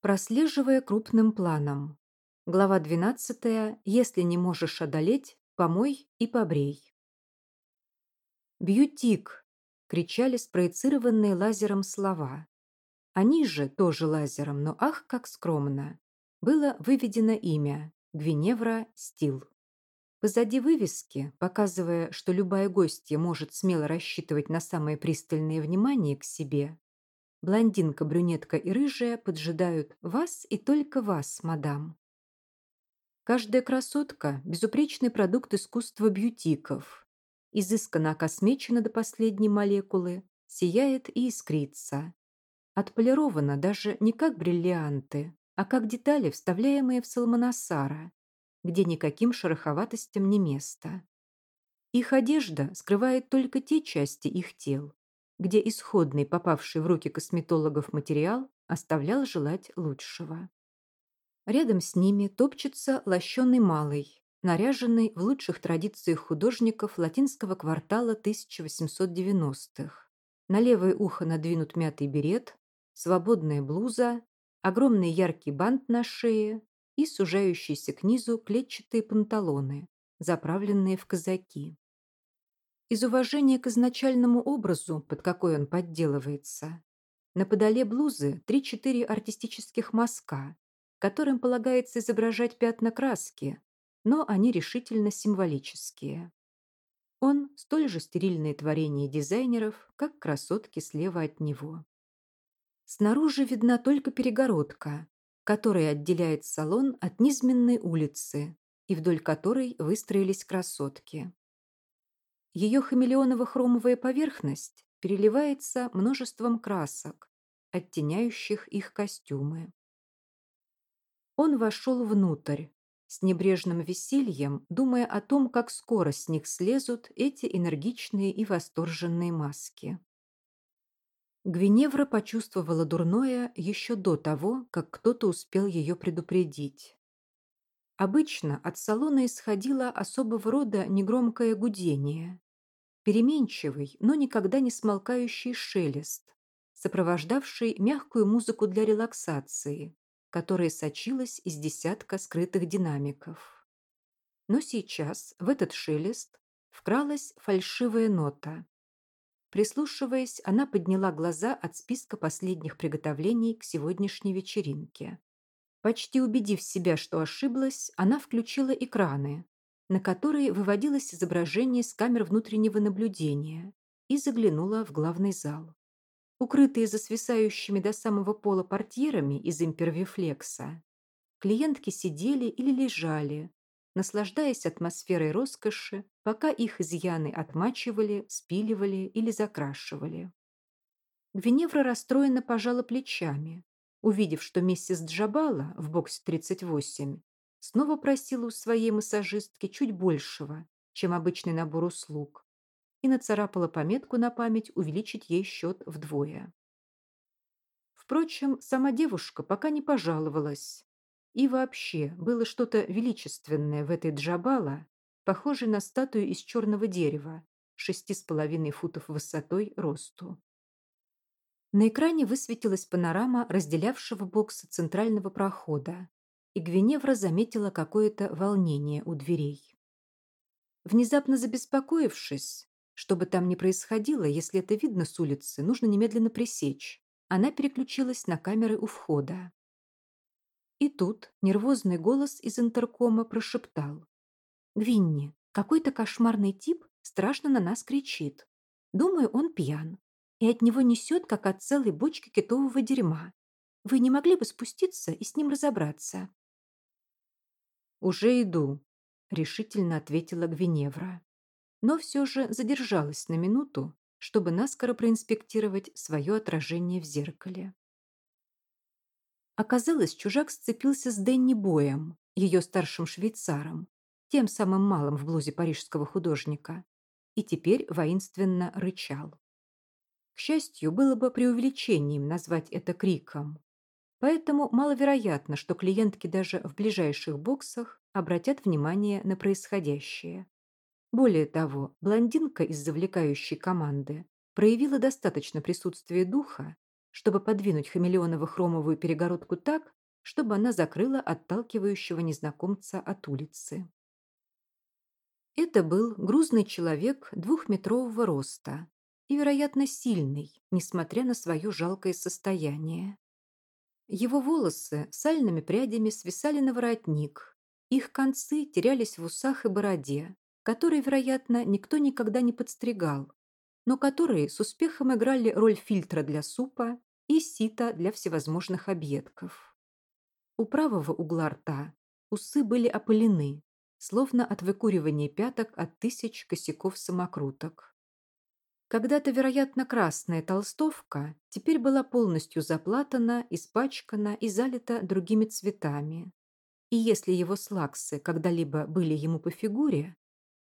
Прослеживая крупным планом. Глава 12. Если не можешь одолеть, помой и побрей. «Бьютик!» – кричали спроецированные лазером слова. Они же, тоже лазером, но ах, как скромно, было выведено имя – Гвиневра Стил. Позади вывески, показывая, что любая гостья может смело рассчитывать на самое пристальное внимание к себе, Блондинка, брюнетка и рыжая поджидают вас и только вас, мадам. Каждая красотка – безупречный продукт искусства бьютиков. Изысканно окосмечена до последней молекулы, сияет и искрится. Отполирована даже не как бриллианты, а как детали, вставляемые в салмоносара, где никаким шероховатостям не место. Их одежда скрывает только те части их тел, где исходный, попавший в руки косметологов материал, оставлял желать лучшего. Рядом с ними топчется лощеный малый, наряженный в лучших традициях художников латинского квартала 1890-х. На левое ухо надвинут мятый берет, свободная блуза, огромный яркий бант на шее и сужающиеся к низу клетчатые панталоны, заправленные в казаки. Из уважения к изначальному образу, под какой он подделывается, на подоле блузы три-четыре артистических мазка, которым полагается изображать пятна краски, но они решительно символические. Он столь же стерильное творение дизайнеров, как красотки слева от него. Снаружи видна только перегородка, которая отделяет салон от низменной улицы и вдоль которой выстроились красотки. Ее хамелеоново-хромовая поверхность переливается множеством красок, оттеняющих их костюмы. Он вошел внутрь, с небрежным весельем, думая о том, как скоро с них слезут эти энергичные и восторженные маски. Гвиневра почувствовала дурное еще до того, как кто-то успел ее предупредить. Обычно от салона исходило особого рода негромкое гудение. Переменчивый, но никогда не смолкающий шелест, сопровождавший мягкую музыку для релаксации, которая сочилась из десятка скрытых динамиков. Но сейчас в этот шелест вкралась фальшивая нота. Прислушиваясь, она подняла глаза от списка последних приготовлений к сегодняшней вечеринке. Почти убедив себя, что ошиблась, она включила экраны, на которые выводилось изображение с камер внутреннего наблюдения, и заглянула в главный зал. Укрытые за свисающими до самого пола портьерами из импервифлекса, клиентки сидели или лежали, наслаждаясь атмосферой роскоши, пока их изъяны отмачивали, спиливали или закрашивали. Гвиневра расстроенно пожала плечами, увидев, что миссис Джабала в боксе 38 снова просила у своей массажистки чуть большего, чем обычный набор услуг, и нацарапала пометку на память увеличить ей счет вдвое. Впрочем, сама девушка пока не пожаловалась. И вообще было что-то величественное в этой Джабала, похожей на статую из черного дерева, шести с половиной футов высотой росту. На экране высветилась панорама разделявшего бокса центрального прохода, и Гвиневра заметила какое-то волнение у дверей. Внезапно забеспокоившись, что бы там ни происходило, если это видно с улицы, нужно немедленно пресечь, она переключилась на камеры у входа. И тут нервозный голос из интеркома прошептал. «Гвинни, какой-то кошмарный тип страшно на нас кричит. Думаю, он пьян и от него несет, как от целой бочки китового дерьма. Вы не могли бы спуститься и с ним разобраться?» «Уже иду», — решительно ответила Гвиневра. Но все же задержалась на минуту, чтобы наскоро проинспектировать свое отражение в зеркале. Оказалось, чужак сцепился с Дэнни Боем, ее старшим швейцаром, тем самым малым в блузе парижского художника, и теперь воинственно рычал. Счастью, было бы преувеличением назвать это криком. Поэтому маловероятно, что клиентки даже в ближайших боксах обратят внимание на происходящее. Более того, блондинка из завлекающей команды проявила достаточно присутствия духа, чтобы подвинуть хамелеоново-хромовую перегородку так, чтобы она закрыла отталкивающего незнакомца от улицы. Это был грузный человек двухметрового роста и, вероятно, сильный, несмотря на свое жалкое состояние. Его волосы сальными прядями свисали на воротник, их концы терялись в усах и бороде, которые, вероятно, никто никогда не подстригал, но которые с успехом играли роль фильтра для супа и сита для всевозможных объедков. У правого угла рта усы были опылены, словно от выкуривания пяток от тысяч косяков самокруток. Когда-то, вероятно, красная толстовка теперь была полностью заплатана, испачкана и залита другими цветами. И если его слаксы когда-либо были ему по фигуре,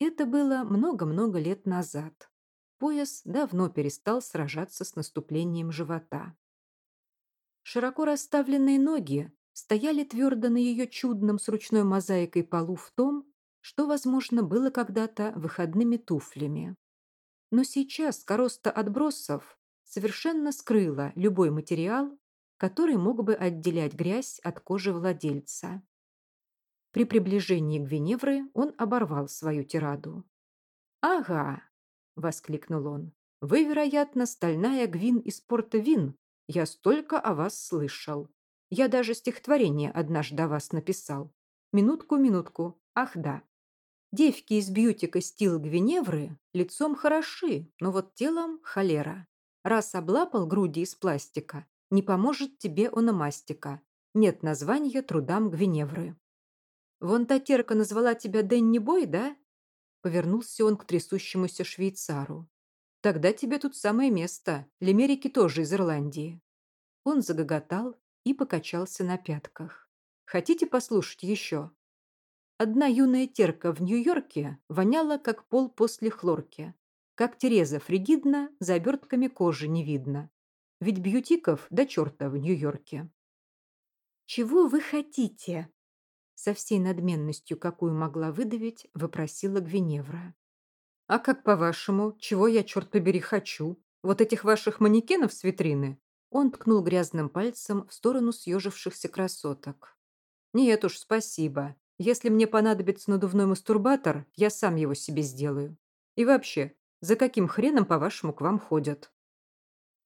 это было много-много лет назад. Пояс давно перестал сражаться с наступлением живота. Широко расставленные ноги стояли твердо на ее чудном с ручной мозаикой полу в том, что, возможно, было когда-то выходными туфлями. Но сейчас короста отбросов совершенно скрыла любой материал, который мог бы отделять грязь от кожи владельца. При приближении Гвиневры он оборвал свою тираду. «Ага!» — воскликнул он. «Вы, вероятно, стальная Гвин из порта Вин. Я столько о вас слышал. Я даже стихотворение однажды о вас написал. Минутку, минутку. Ах да. Девки из бьютика стил Гвиневры лицом хороши, но вот телом холера. Раз облапал груди из пластика, не поможет тебе ономастика. Нет названия трудам Гвиневры. «Вон та терка назвала тебя Дэнни Бой, да?» Повернулся он к трясущемуся швейцару. «Тогда тебе тут самое место. Лемерики тоже из Ирландии». Он загоготал и покачался на пятках. «Хотите послушать еще?» Одна юная терка в Нью-Йорке воняла, как пол после хлорки. Как Тереза Фригидна, за обертками кожи не видно. Ведь бьютиков до черта в Нью-Йорке. «Чего вы хотите?» со всей надменностью, какую могла выдавить, вопросила Гвиневра. «А как по-вашему, чего я, черт побери, хочу? Вот этих ваших манекенов с витрины?» Он ткнул грязным пальцем в сторону съежившихся красоток. «Нет уж, спасибо. Если мне понадобится надувной мастурбатор, я сам его себе сделаю. И вообще, за каким хреном, по-вашему, к вам ходят?»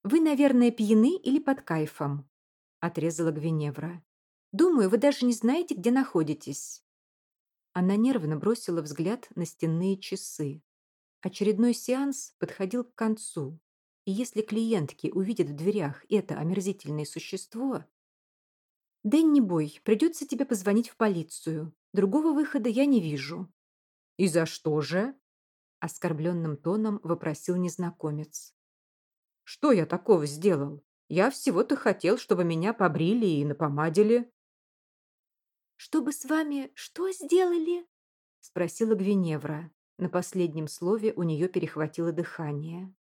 «Вы, наверное, пьяны или под кайфом?» – отрезала Гвиневра. Думаю, вы даже не знаете, где находитесь». Она нервно бросила взгляд на стенные часы. Очередной сеанс подходил к концу, и если клиентки увидят в дверях это омерзительное существо... «Дэнни Бой, придется тебе позвонить в полицию. Другого выхода я не вижу». «И за что же?» Оскорбленным тоном вопросил незнакомец. «Что я такого сделал? Я всего-то хотел, чтобы меня побрили и напомадили. «Чтобы с вами что сделали?» — спросила Гвиневра. На последнем слове у нее перехватило дыхание.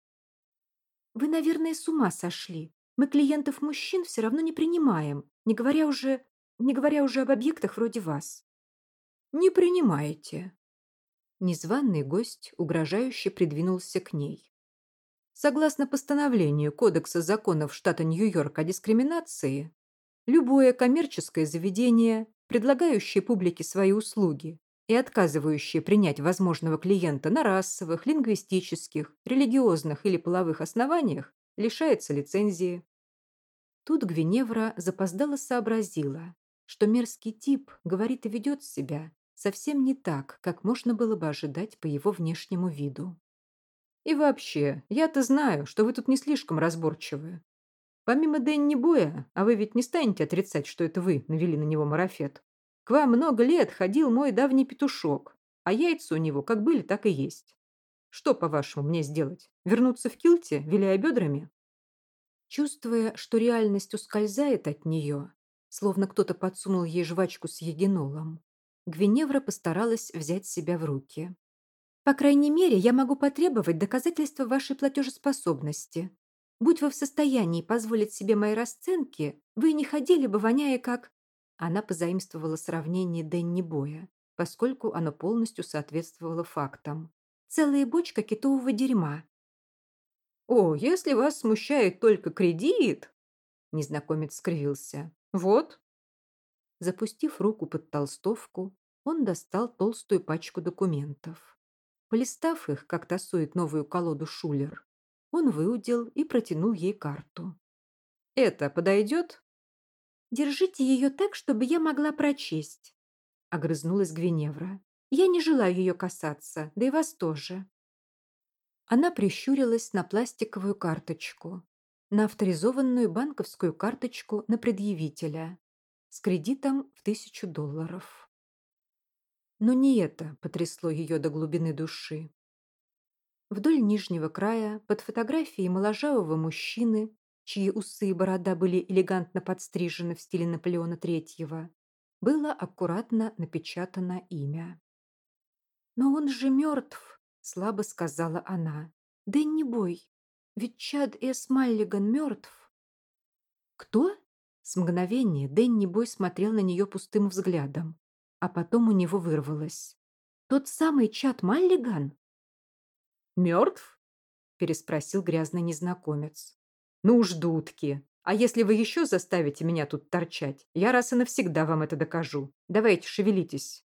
«Вы, наверное, с ума сошли. Мы клиентов мужчин все равно не принимаем, не говоря уже, не говоря уже об объектах вроде вас». «Не принимаете». Незваный гость угрожающе придвинулся к ней. Согласно постановлению Кодекса законов штата Нью-Йорк о дискриминации, любое коммерческое заведение, предлагающие публике свои услуги и отказывающие принять возможного клиента на расовых, лингвистических, религиозных или половых основаниях, лишается лицензии. Тут Гвиневра запоздало сообразила, что мерзкий тип говорит и ведет себя совсем не так, как можно было бы ожидать по его внешнему виду. И вообще, я-то знаю, что вы тут не слишком разборчивы. Помимо Дэнни Боя, а вы ведь не станете отрицать, что это вы навели на него марафет. К вам много лет ходил мой давний петушок, а яйца у него как были, так и есть. Что, по-вашему, мне сделать? Вернуться в килте, виляя бедрами? Чувствуя, что реальность ускользает от нее, словно кто-то подсунул ей жвачку с единолом, Гвиневра постаралась взять себя в руки. «По крайней мере, я могу потребовать доказательства вашей платежеспособности. Будь вы в состоянии позволить себе мои расценки, вы не ходили бы, воняя как...» Она позаимствовала сравнение Дэнни Боя, поскольку оно полностью соответствовало фактам. «Целая бочка китового дерьма». «О, если вас смущает только кредит!» Незнакомец скривился. «Вот». Запустив руку под толстовку, он достал толстую пачку документов. Полистав их, как тасует новую колоду Шулер, он выудил и протянул ей карту. «Это подойдет?» «Держите ее так, чтобы я могла прочесть», — огрызнулась Гвиневра. «Я не желаю ее касаться, да и вас тоже». Она прищурилась на пластиковую карточку, на авторизованную банковскую карточку на предъявителя с кредитом в тысячу долларов. Но не это потрясло ее до глубины души. Вдоль нижнего края, под фотографией моложавого мужчины, чьи усы и борода были элегантно подстрижены в стиле Наполеона III, было аккуратно напечатано имя. «Но он же мертв», — слабо сказала она. «Дэнни Бой, ведь Чад Эс Маллиган мертв». «Кто?» С мгновения Дэнни Бой смотрел на нее пустым взглядом, а потом у него вырвалось. «Тот самый Чад Маллиган?» «Мертв?» – переспросил грязный незнакомец. «Ну уж, дудки! А если вы еще заставите меня тут торчать, я раз и навсегда вам это докажу. Давайте, шевелитесь».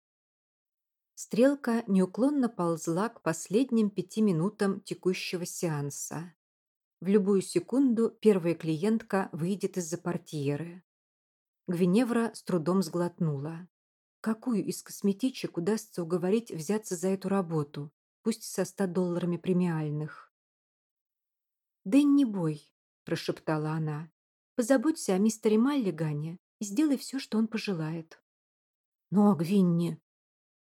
Стрелка неуклонно ползла к последним пяти минутам текущего сеанса. В любую секунду первая клиентка выйдет из-за портьеры. Гвиневра с трудом сглотнула. Какую из косметичек удастся уговорить взяться за эту работу, пусть со ста долларами премиальных? «Дэнни Бой», – прошептала она, – «позаботься о мистере Маллигане и сделай все, что он пожелает». «Но, Гвинни...»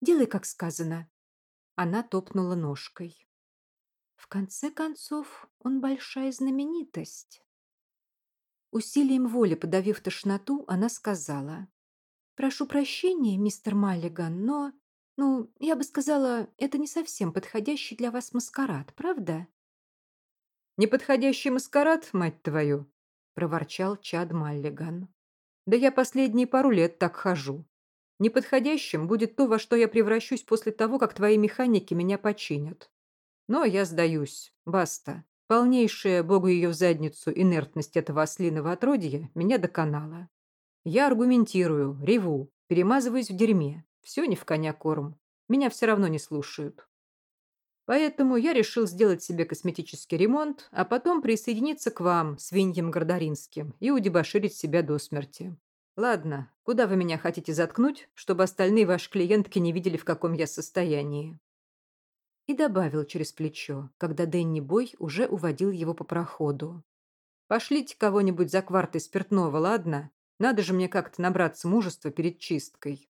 «Делай, как сказано». Она топнула ножкой. В конце концов, он большая знаменитость. Усилием воли подавив тошноту, она сказала. «Прошу прощения, мистер Маллиган, но, ну, я бы сказала, это не совсем подходящий для вас маскарад, правда?» «Неподходящий маскарад, мать твою!» – проворчал Чад Маллиган. «Да я последние пару лет так хожу. Неподходящим будет то, во что я превращусь после того, как твои механики меня починят. Но я сдаюсь. Баста. Полнейшая, богу ее в задницу, инертность этого ослиного отродья меня доконала. Я аргументирую, реву, перемазываюсь в дерьме. Все не в коня корм. Меня все равно не слушают. Поэтому я решил сделать себе косметический ремонт, а потом присоединиться к вам, свиньям Гордоринским, и удебоширить себя до смерти. Ладно, куда вы меня хотите заткнуть, чтобы остальные ваши клиентки не видели, в каком я состоянии? И добавил через плечо, когда Дэнни Бой уже уводил его по проходу. «Пошлите кого-нибудь за квартой спиртного, ладно? Надо же мне как-то набраться мужества перед чисткой».